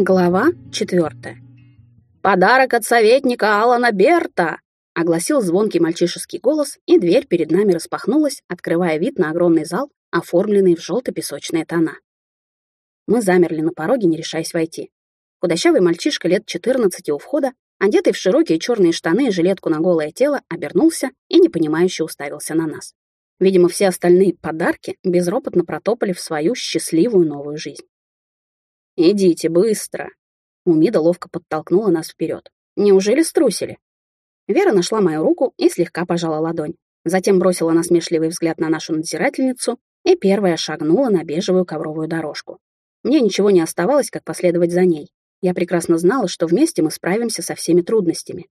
Глава четвертая. «Подарок от советника Алана Берта!» — огласил звонкий мальчишеский голос, и дверь перед нами распахнулась, открывая вид на огромный зал, оформленный в желто-песочные тона. Мы замерли на пороге, не решаясь войти. Худощавый мальчишка лет 14 у входа, одетый в широкие черные штаны и жилетку на голое тело, обернулся и непонимающе уставился на нас. Видимо, все остальные подарки безропотно протопали в свою счастливую новую жизнь. «Идите быстро!» Умида ловко подтолкнула нас вперед. «Неужели струсили?» Вера нашла мою руку и слегка пожала ладонь. Затем бросила насмешливый взгляд на нашу надзирательницу и первая шагнула на бежевую ковровую дорожку. Мне ничего не оставалось, как последовать за ней. Я прекрасно знала, что вместе мы справимся со всеми трудностями.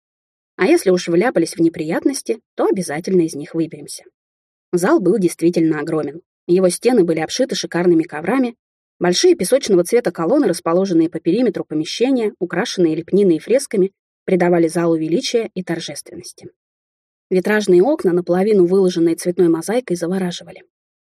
А если уж вляпались в неприятности, то обязательно из них выберемся. Зал был действительно огромен. Его стены были обшиты шикарными коврами, Большие песочного цвета колонны, расположенные по периметру помещения, украшенные лепниной и фресками, придавали залу величия и торжественности. Витражные окна, наполовину выложенные цветной мозаикой, завораживали.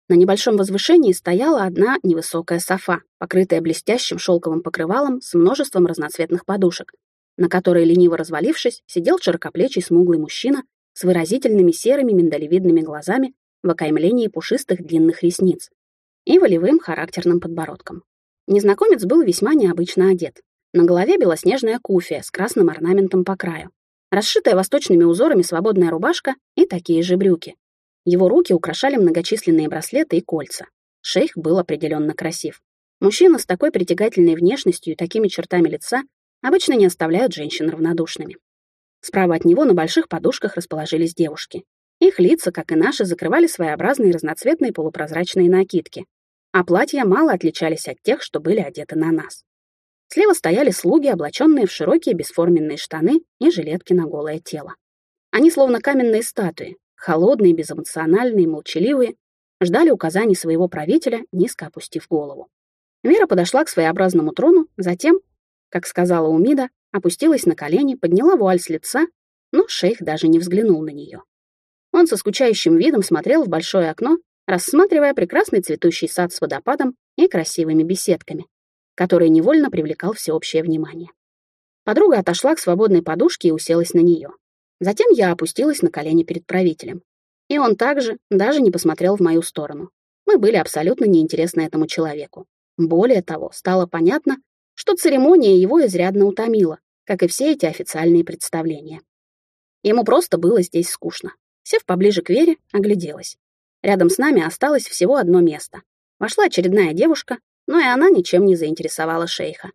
На небольшом возвышении стояла одна невысокая софа, покрытая блестящим шелковым покрывалом с множеством разноцветных подушек, на которой, лениво развалившись, сидел широкоплечий смуглый мужчина с выразительными серыми миндалевидными глазами в окаймлении пушистых длинных ресниц, и волевым характерным подбородком. Незнакомец был весьма необычно одет. На голове белоснежная куфия с красным орнаментом по краю, расшитая восточными узорами свободная рубашка и такие же брюки. Его руки украшали многочисленные браслеты и кольца. Шейх был определенно красив. Мужчина с такой притягательной внешностью и такими чертами лица обычно не оставляют женщин равнодушными. Справа от него на больших подушках расположились девушки. Их лица, как и наши, закрывали своеобразные разноцветные полупрозрачные накидки, а платья мало отличались от тех, что были одеты на нас. Слева стояли слуги, облаченные в широкие бесформенные штаны и жилетки на голое тело. Они словно каменные статуи, холодные, безэмоциональные, молчаливые, ждали указаний своего правителя, низко опустив голову. Вера подошла к своеобразному трону, затем, как сказала Умида, опустилась на колени, подняла вуаль с лица, но шейх даже не взглянул на нее. Он со скучающим видом смотрел в большое окно рассматривая прекрасный цветущий сад с водопадом и красивыми беседками, который невольно привлекал всеобщее внимание. Подруга отошла к свободной подушке и уселась на нее. Затем я опустилась на колени перед правителем. И он также даже не посмотрел в мою сторону. Мы были абсолютно неинтересны этому человеку. Более того, стало понятно, что церемония его изрядно утомила, как и все эти официальные представления. Ему просто было здесь скучно. Сев поближе к Вере, огляделась. Рядом с нами осталось всего одно место. Вошла очередная девушка, но и она ничем не заинтересовала шейха.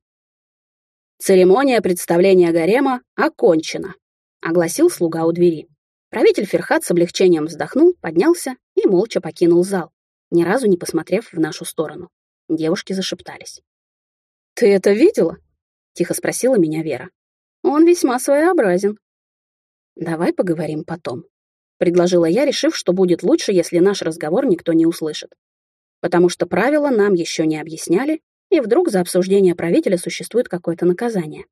«Церемония представления гарема окончена», — огласил слуга у двери. Правитель Ферхат с облегчением вздохнул, поднялся и молча покинул зал, ни разу не посмотрев в нашу сторону. Девушки зашептались. «Ты это видела?» — тихо спросила меня Вера. «Он весьма своеобразен». «Давай поговорим потом», предложила я, решив, что будет лучше, если наш разговор никто не услышит. Потому что правила нам еще не объясняли, и вдруг за обсуждение правителя существует какое-то наказание.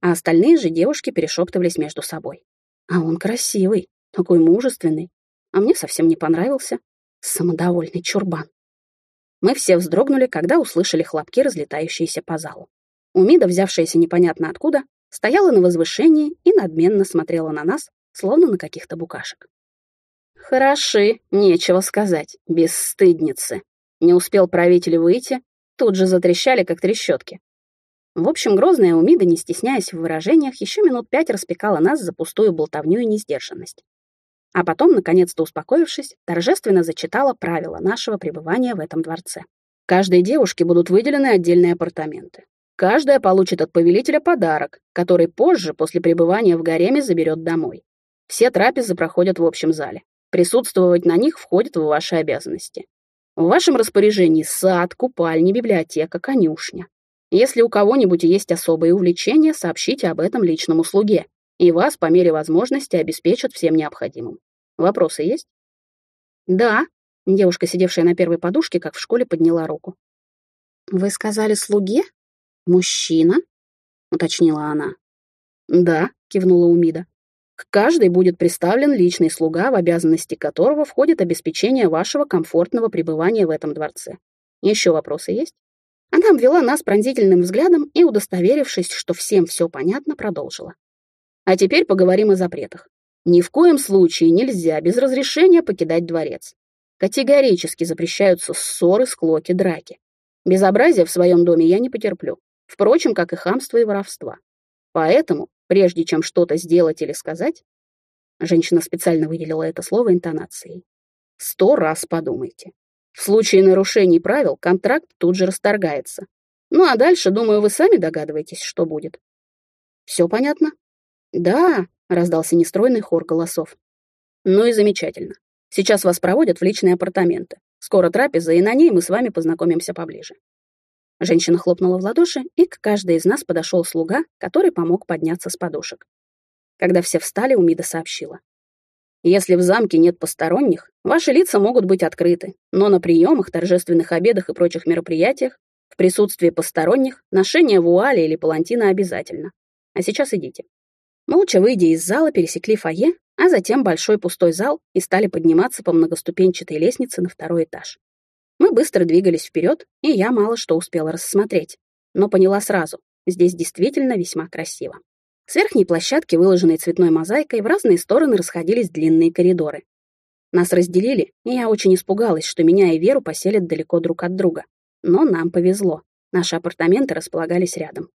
А остальные же девушки перешептывались между собой. А он красивый, такой мужественный, а мне совсем не понравился. Самодовольный чурбан. Мы все вздрогнули, когда услышали хлопки, разлетающиеся по залу. Умида, взявшаяся непонятно откуда, стояла на возвышении и надменно смотрела на нас, словно на каких-то букашек. Хороши, нечего сказать, бесстыдницы. Не успел правитель выйти, тут же затрещали, как трещотки. В общем, грозная Умида, не стесняясь в выражениях, еще минут пять распекала нас за пустую болтовню и несдержанность. А потом, наконец-то успокоившись, торжественно зачитала правила нашего пребывания в этом дворце. Каждой девушке будут выделены отдельные апартаменты. Каждая получит от повелителя подарок, который позже, после пребывания в гареме, заберет домой. Все трапезы проходят в общем зале. Присутствовать на них входит в ваши обязанности. В вашем распоряжении сад, купальня, библиотека, конюшня. Если у кого-нибудь есть особые увлечения, сообщите об этом личному слуге, и вас по мере возможности обеспечат всем необходимым. Вопросы есть? Да. Девушка, сидевшая на первой подушке, как в школе, подняла руку. Вы сказали слуге? Мужчина? Уточнила она. Да, кивнула Умида. К каждой будет представлен личный слуга, в обязанности которого входит обеспечение вашего комфортного пребывания в этом дворце. Еще вопросы есть? Она обвела нас пронзительным взглядом и, удостоверившись, что всем все понятно, продолжила. А теперь поговорим о запретах. Ни в коем случае нельзя без разрешения покидать дворец. Категорически запрещаются ссоры, склоки, драки. Безобразия в своем доме я не потерплю. Впрочем, как и хамство и воровство. Поэтому, прежде чем что-то сделать или сказать, женщина специально выделила это слово интонацией, сто раз подумайте. В случае нарушений правил контракт тут же расторгается. Ну а дальше, думаю, вы сами догадываетесь, что будет. Все понятно? Да, раздался нестройный хор голосов. Ну и замечательно. Сейчас вас проводят в личные апартаменты. Скоро трапеза, и на ней мы с вами познакомимся поближе. Женщина хлопнула в ладоши, и к каждой из нас подошел слуга, который помог подняться с подушек. Когда все встали, Умида сообщила. «Если в замке нет посторонних, ваши лица могут быть открыты, но на приемах, торжественных обедах и прочих мероприятиях в присутствии посторонних ношение вуали или палантина обязательно. А сейчас идите». Молча выйдя из зала, пересекли фойе, а затем большой пустой зал и стали подниматься по многоступенчатой лестнице на второй этаж. Мы быстро двигались вперед, и я мало что успела рассмотреть, но поняла сразу, здесь действительно весьма красиво. С верхней площадки, выложенной цветной мозаикой, в разные стороны расходились длинные коридоры. Нас разделили, и я очень испугалась, что меня и Веру поселят далеко друг от друга. Но нам повезло. Наши апартаменты располагались рядом.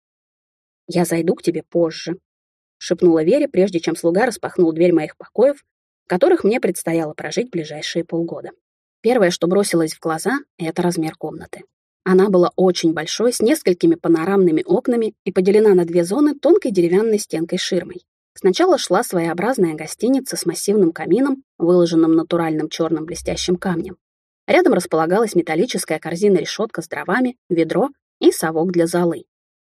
«Я зайду к тебе позже», — шепнула Вере, прежде чем слуга распахнул дверь моих покоев, в которых мне предстояло прожить ближайшие полгода. Первое, что бросилось в глаза, это размер комнаты. Она была очень большой, с несколькими панорамными окнами и поделена на две зоны тонкой деревянной стенкой-ширмой. Сначала шла своеобразная гостиница с массивным камином, выложенным натуральным черным блестящим камнем. Рядом располагалась металлическая корзина-решетка с дровами, ведро и совок для золы.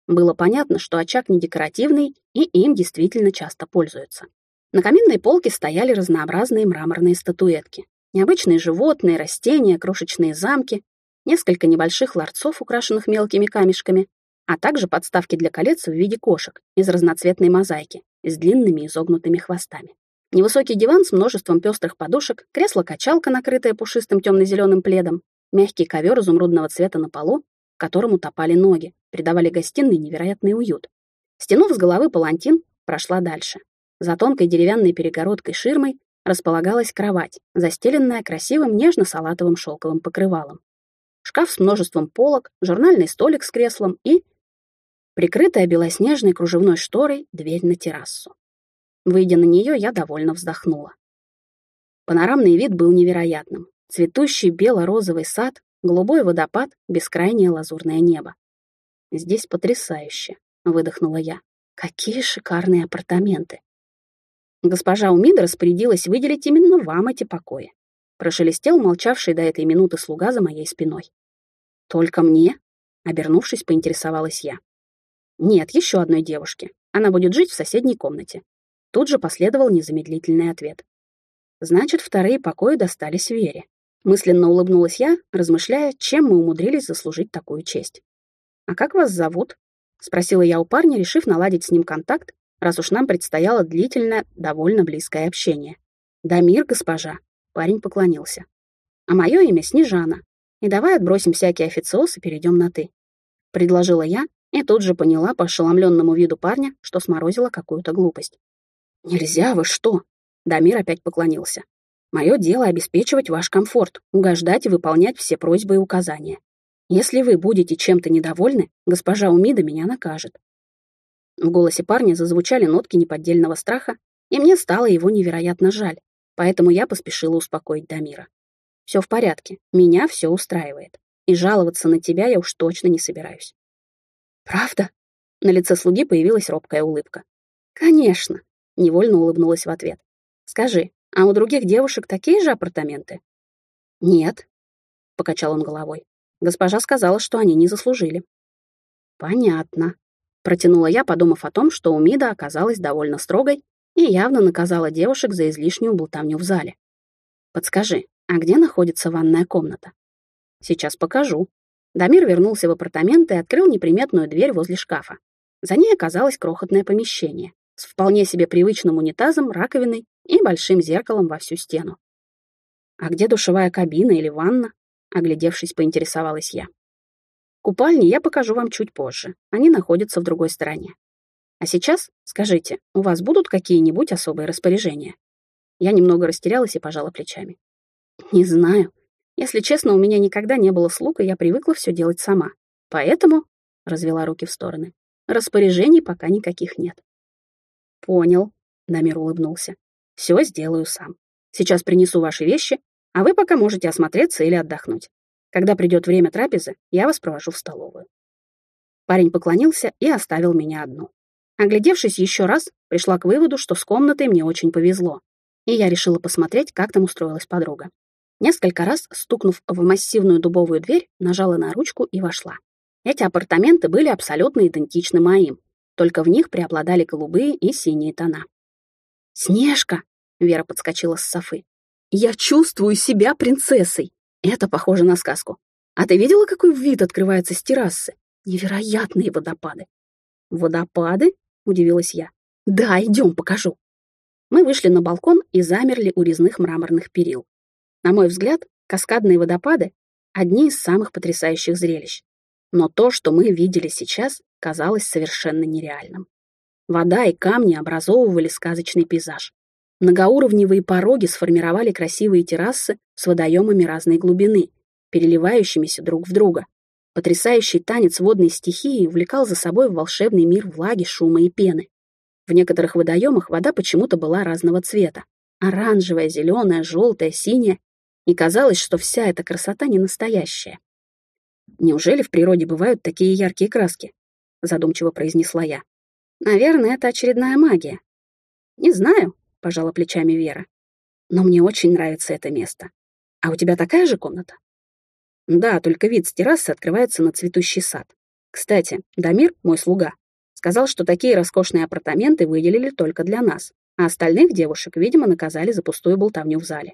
Было понятно, что очаг не декоративный, и им действительно часто пользуются. На каминной полке стояли разнообразные мраморные статуэтки. Необычные животные, растения, крошечные замки, несколько небольших ларцов, украшенных мелкими камешками, а также подставки для колец в виде кошек из разноцветной мозаики с длинными изогнутыми хвостами. Невысокий диван с множеством пестрых подушек, кресло-качалка, накрытое пушистым темно-зеленым пледом, мягкий ковер изумрудного цвета на полу, в котором утопали ноги, придавали гостиной невероятный уют. Стянув с головы палантин, прошла дальше. За тонкой деревянной перегородкой ширмой располагалась кровать, застеленная красивым нежно-салатовым шелковым покрывалом. Шкаф с множеством полок, журнальный столик с креслом и... Прикрытая белоснежной кружевной шторой дверь на террасу. Выйдя на нее, я довольно вздохнула. Панорамный вид был невероятным. Цветущий бело-розовый сад, голубой водопад, бескрайнее лазурное небо. «Здесь потрясающе», — выдохнула я. «Какие шикарные апартаменты!» Госпожа Умида распорядилась выделить именно вам эти покои. Прошелестел молчавший до этой минуты слуга за моей спиной. «Только мне?» — обернувшись, поинтересовалась я. «Нет, еще одной девушке. Она будет жить в соседней комнате». Тут же последовал незамедлительный ответ. «Значит, вторые покои достались Вере». Мысленно улыбнулась я, размышляя, чем мы умудрились заслужить такую честь. «А как вас зовут?» — спросила я у парня, решив наладить с ним контакт раз уж нам предстояло длительное, довольно близкое общение. «Дамир, госпожа», — парень поклонился. «А мое имя Снежана. И давай отбросим всякие официоз и перейдем на «ты», — предложила я и тут же поняла по ошеломленному виду парня, что сморозила какую-то глупость. «Нельзя, вы что?» — Дамир опять поклонился. «Мое дело обеспечивать ваш комфорт, угождать и выполнять все просьбы и указания. Если вы будете чем-то недовольны, госпожа Умида меня накажет. В голосе парня зазвучали нотки неподдельного страха, и мне стало его невероятно жаль, поэтому я поспешила успокоить Дамира. «Все в порядке, меня все устраивает, и жаловаться на тебя я уж точно не собираюсь». «Правда?» На лице слуги появилась робкая улыбка. «Конечно», — невольно улыбнулась в ответ. «Скажи, а у других девушек такие же апартаменты?» «Нет», — покачал он головой. Госпожа сказала, что они не заслужили. «Понятно», Протянула я, подумав о том, что Умида оказалась довольно строгой и явно наказала девушек за излишнюю болтовню в зале. «Подскажи, а где находится ванная комната?» «Сейчас покажу». Дамир вернулся в апартаменты и открыл неприметную дверь возле шкафа. За ней оказалось крохотное помещение с вполне себе привычным унитазом, раковиной и большим зеркалом во всю стену. «А где душевая кабина или ванна?» Оглядевшись, поинтересовалась я. Купальни я покажу вам чуть позже. Они находятся в другой стороне. А сейчас, скажите, у вас будут какие-нибудь особые распоряжения? Я немного растерялась и пожала плечами. Не знаю. Если честно, у меня никогда не было слуг, и я привыкла все делать сама. Поэтому, — развела руки в стороны, — распоряжений пока никаких нет. Понял, — Дамир улыбнулся. Все сделаю сам. Сейчас принесу ваши вещи, а вы пока можете осмотреться или отдохнуть. Когда придет время трапезы, я вас провожу в столовую. Парень поклонился и оставил меня одну. Оглядевшись еще раз, пришла к выводу, что с комнатой мне очень повезло, и я решила посмотреть, как там устроилась подруга. Несколько раз, стукнув в массивную дубовую дверь, нажала на ручку и вошла. Эти апартаменты были абсолютно идентичны моим, только в них преобладали голубые и синие тона. «Снежка!» — Вера подскочила с Софы. «Я чувствую себя принцессой! Это похоже на сказку. А ты видела, какой вид открывается с террасы? Невероятные водопады!» «Водопады?» — удивилась я. «Да, идем, покажу». Мы вышли на балкон и замерли у резных мраморных перил. На мой взгляд, каскадные водопады — одни из самых потрясающих зрелищ. Но то, что мы видели сейчас, казалось совершенно нереальным. Вода и камни образовывали сказочный пейзаж. Многоуровневые пороги сформировали красивые террасы с водоемами разной глубины, переливающимися друг в друга. Потрясающий танец водной стихии увлекал за собой в волшебный мир влаги, шума и пены. В некоторых водоемах вода почему-то была разного цвета. Оранжевая, зеленая, желтая, синяя. И казалось, что вся эта красота не настоящая. «Неужели в природе бывают такие яркие краски?» задумчиво произнесла я. «Наверное, это очередная магия». «Не знаю», — пожала плечами Вера. «Но мне очень нравится это место. А у тебя такая же комната?» Да, только вид с террасы открывается на цветущий сад. Кстати, Дамир, мой слуга, сказал, что такие роскошные апартаменты выделили только для нас, а остальных девушек, видимо, наказали за пустую болтовню в зале.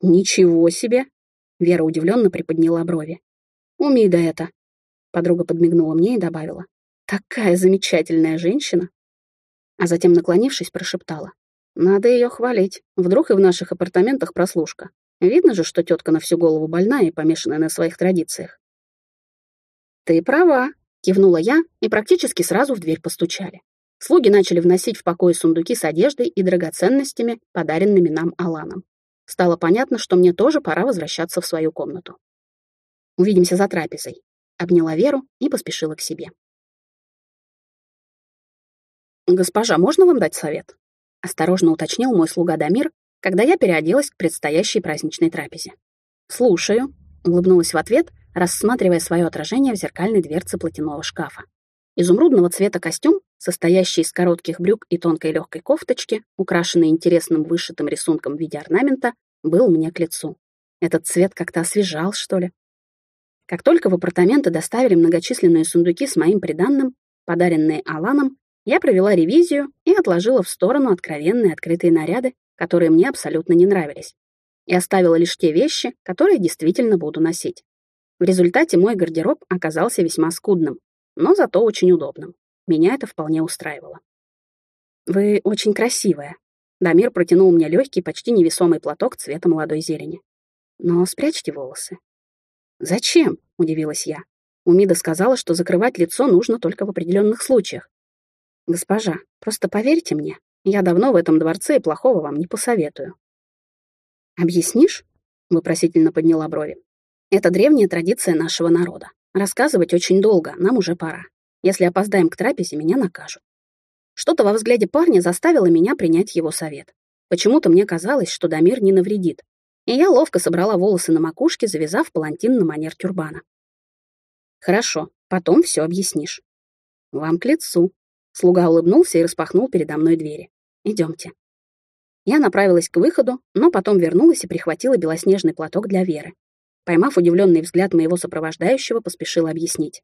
«Ничего себе!» — Вера удивленно приподняла брови. «Умида это!» — подруга подмигнула мне и добавила. «Такая замечательная женщина!» А затем, наклонившись, прошептала. «Надо ее хвалить. Вдруг и в наших апартаментах прослушка. Видно же, что тетка на всю голову больная и помешанная на своих традициях. «Ты права», — кивнула я, и практически сразу в дверь постучали. Слуги начали вносить в покой сундуки с одеждой и драгоценностями, подаренными нам Аланом. Стало понятно, что мне тоже пора возвращаться в свою комнату. «Увидимся за трапезой», — обняла Веру и поспешила к себе. «Госпожа, можно вам дать совет?» — осторожно уточнил мой слуга Дамир, когда я переоделась к предстоящей праздничной трапезе. «Слушаю», — улыбнулась в ответ, рассматривая свое отражение в зеркальной дверце платяного шкафа. Изумрудного цвета костюм, состоящий из коротких брюк и тонкой легкой кофточки, украшенный интересным вышитым рисунком в виде орнамента, был мне к лицу. Этот цвет как-то освежал, что ли. Как только в апартаменты доставили многочисленные сундуки с моим приданным, подаренные Аланом, я провела ревизию и отложила в сторону откровенные открытые наряды, которые мне абсолютно не нравились, и оставила лишь те вещи, которые действительно буду носить. В результате мой гардероб оказался весьма скудным, но зато очень удобным. Меня это вполне устраивало. «Вы очень красивая». Дамир протянул мне легкий, почти невесомый платок цвета молодой зелени. «Но спрячьте волосы». «Зачем?» — удивилась я. Умида сказала, что закрывать лицо нужно только в определенных случаях. «Госпожа, просто поверьте мне, я давно в этом дворце и плохого вам не посоветую». «Объяснишь?» — вопросительно подняла брови. «Это древняя традиция нашего народа. Рассказывать очень долго, нам уже пора. Если опоздаем к трапезе, меня накажут». Что-то во взгляде парня заставило меня принять его совет. Почему-то мне казалось, что Дамир не навредит. И я ловко собрала волосы на макушке, завязав палантин на манер тюрбана. «Хорошо, потом все объяснишь». «Вам к лицу», Слуга улыбнулся и распахнул передо мной двери. «Идемте». Я направилась к выходу, но потом вернулась и прихватила белоснежный платок для Веры. Поймав удивленный взгляд моего сопровождающего, поспешила объяснить.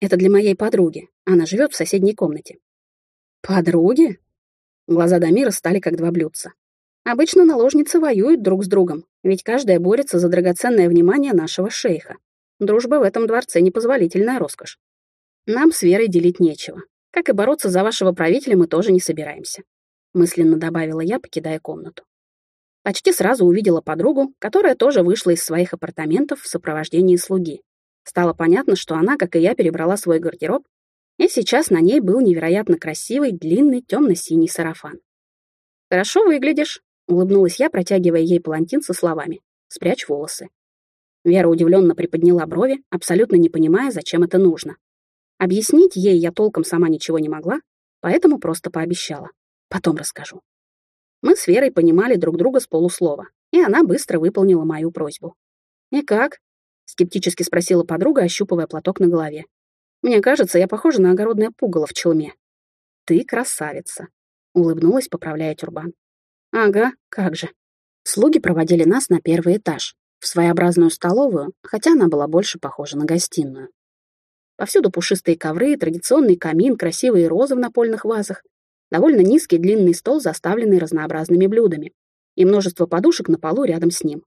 «Это для моей подруги. Она живет в соседней комнате». «Подруги?» Глаза Дамира стали как два блюдца. «Обычно наложницы воюют друг с другом, ведь каждая борется за драгоценное внимание нашего шейха. Дружба в этом дворце — непозволительная роскошь. Нам с Верой делить нечего. Как и бороться за вашего правителя мы тоже не собираемся», — мысленно добавила я, покидая комнату. Почти сразу увидела подругу, которая тоже вышла из своих апартаментов в сопровождении слуги. Стало понятно, что она, как и я, перебрала свой гардероб, и сейчас на ней был невероятно красивый, длинный, темно-синий сарафан. «Хорошо выглядишь», — улыбнулась я, протягивая ей палантин со словами «Спрячь волосы». Вера удивленно приподняла брови, абсолютно не понимая, зачем это нужно. Объяснить ей я толком сама ничего не могла, поэтому просто пообещала. Потом расскажу. Мы с Верой понимали друг друга с полуслова, и она быстро выполнила мою просьбу. «И как?» — скептически спросила подруга, ощупывая платок на голове. «Мне кажется, я похожа на огородное пугало в челме». «Ты красавица», — улыбнулась, поправляя тюрбан. «Ага, как же». Слуги проводили нас на первый этаж, в своеобразную столовую, хотя она была больше похожа на гостиную. Повсюду пушистые ковры, традиционный камин, красивые розы в напольных вазах, довольно низкий длинный стол, заставленный разнообразными блюдами, и множество подушек на полу рядом с ним.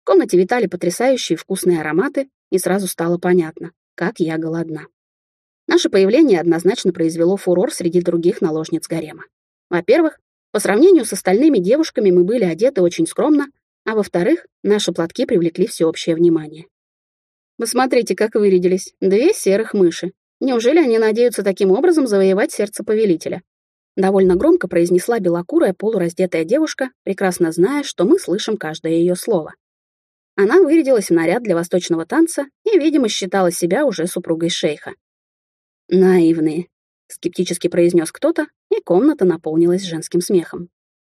В комнате витали потрясающие вкусные ароматы, и сразу стало понятно, как я голодна. Наше появление однозначно произвело фурор среди других наложниц гарема. Во-первых, по сравнению с остальными девушками мы были одеты очень скромно, а во-вторых, наши платки привлекли всеобщее внимание. Вы смотрите, как вырядились. Две серых мыши. Неужели они надеются таким образом завоевать сердце повелителя? Довольно громко произнесла белокурая полураздетая девушка, прекрасно зная, что мы слышим каждое ее слово. Она вырядилась в наряд для восточного танца и, видимо, считала себя уже супругой шейха. «Наивные», — скептически произнес кто-то, и комната наполнилась женским смехом.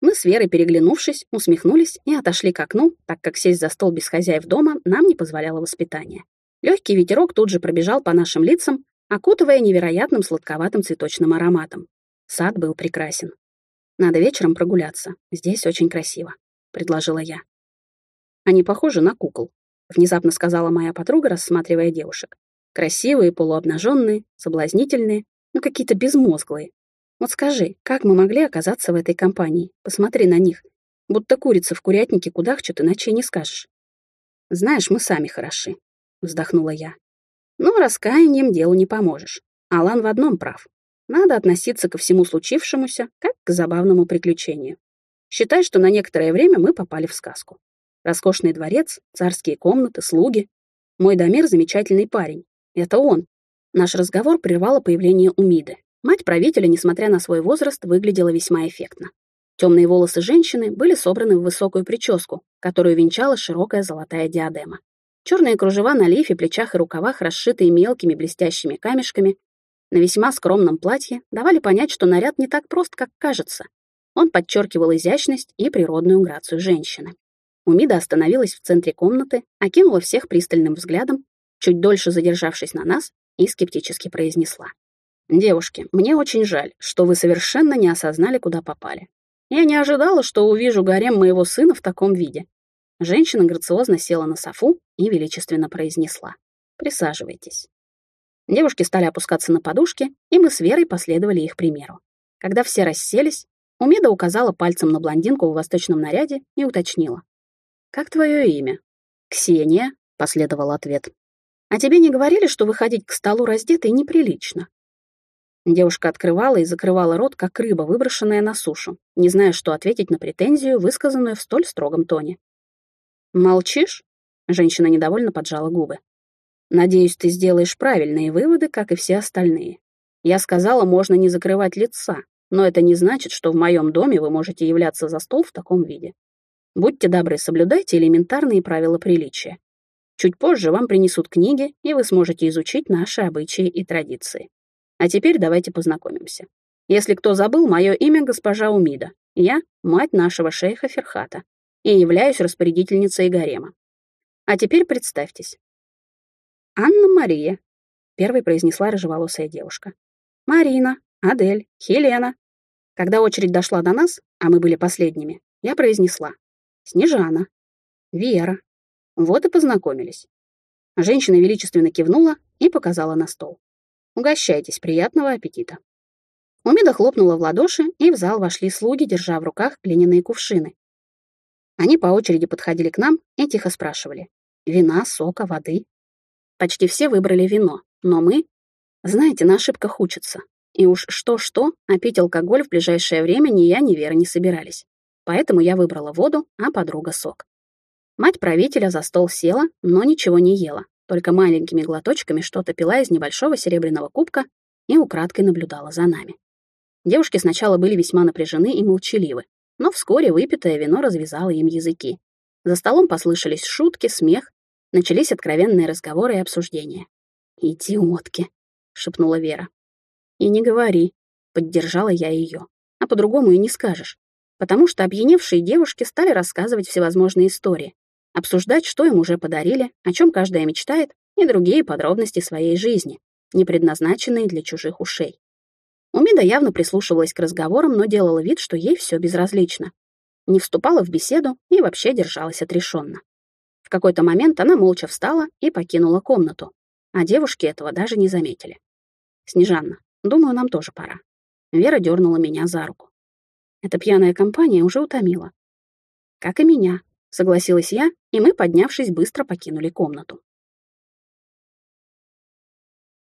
Мы с Верой, переглянувшись, усмехнулись и отошли к окну, так как сесть за стол без хозяев дома нам не позволяло воспитание. Легкий ветерок тут же пробежал по нашим лицам, окутывая невероятным сладковатым цветочным ароматом. Сад был прекрасен. Надо вечером прогуляться. Здесь очень красиво, предложила я. Они похожи на кукол, внезапно сказала моя подруга, рассматривая девушек. Красивые, полуобнаженные, соблазнительные, но какие-то безмозглые. Вот скажи, как мы могли оказаться в этой компании? Посмотри на них. Будто курица в курятнике кудахчут, иначе не скажешь. Знаешь, мы сами хороши, вздохнула я. Но раскаянием делу не поможешь. Алан в одном прав. Надо относиться ко всему случившемуся, как к забавному приключению. Считай, что на некоторое время мы попали в сказку. Роскошный дворец, царские комнаты, слуги. Мой Дамир — замечательный парень. Это он. Наш разговор прервало появление Умиды. Мать правителя, несмотря на свой возраст, выглядела весьма эффектно. Темные волосы женщины были собраны в высокую прическу, которую венчала широкая золотая диадема. Черные кружева на лифе, плечах и рукавах, расшитые мелкими блестящими камешками, на весьма скромном платье давали понять, что наряд не так прост, как кажется. Он подчеркивал изящность и природную грацию женщины. Умида остановилась в центре комнаты, окинула всех пристальным взглядом, чуть дольше задержавшись на нас, и скептически произнесла. «Девушки, мне очень жаль, что вы совершенно не осознали, куда попали. Я не ожидала, что увижу гарем моего сына в таком виде». Женщина грациозно села на софу и величественно произнесла. «Присаживайтесь». Девушки стали опускаться на подушки, и мы с Верой последовали их примеру. Когда все расселись, Умеда указала пальцем на блондинку в восточном наряде и уточнила. «Как твое имя?» «Ксения», — последовал ответ. «А тебе не говорили, что выходить к столу раздетой неприлично?» Девушка открывала и закрывала рот, как рыба, выброшенная на сушу, не зная, что ответить на претензию, высказанную в столь строгом тоне. «Молчишь?» — женщина недовольно поджала губы. Надеюсь, ты сделаешь правильные выводы, как и все остальные. Я сказала, можно не закрывать лица, но это не значит, что в моем доме вы можете являться за стол в таком виде. Будьте добры, соблюдайте элементарные правила приличия. Чуть позже вам принесут книги, и вы сможете изучить наши обычаи и традиции. А теперь давайте познакомимся. Если кто забыл, мое имя госпожа Умида. Я — мать нашего шейха Ферхата и являюсь распорядительницей гарема. А теперь представьтесь, «Анна-Мария», — первой произнесла рыжеволосая девушка. «Марина, Адель, Хелена». Когда очередь дошла до нас, а мы были последними, я произнесла. «Снежана, Вера». Вот и познакомились. Женщина величественно кивнула и показала на стол. «Угощайтесь, приятного аппетита». Умида хлопнула в ладоши, и в зал вошли слуги, держа в руках глиняные кувшины. Они по очереди подходили к нам и тихо спрашивали. Вина, сока, воды. Почти все выбрали вино, но мы... Знаете, на ошибках учатся. И уж что-что, а пить алкоголь в ближайшее время ни я, ни Вера не собирались. Поэтому я выбрала воду, а подруга — сок. Мать правителя за стол села, но ничего не ела. Только маленькими глоточками что-то пила из небольшого серебряного кубка и украдкой наблюдала за нами. Девушки сначала были весьма напряжены и молчаливы, но вскоре выпитое вино развязало им языки. За столом послышались шутки, смех, начались откровенные разговоры и обсуждения. «Идиотки!» — шепнула Вера. «И не говори», — поддержала я ее. «А по-другому и не скажешь. Потому что опьяневшие девушки стали рассказывать всевозможные истории, обсуждать, что им уже подарили, о чем каждая мечтает, и другие подробности своей жизни, не предназначенные для чужих ушей. Умида явно прислушивалась к разговорам, но делала вид, что ей все безразлично. Не вступала в беседу и вообще держалась отрешенно. В какой-то момент она молча встала и покинула комнату, а девушки этого даже не заметили. «Снежанна, думаю, нам тоже пора». Вера дернула меня за руку. Эта пьяная компания уже утомила. «Как и меня», — согласилась я, и мы, поднявшись, быстро покинули комнату.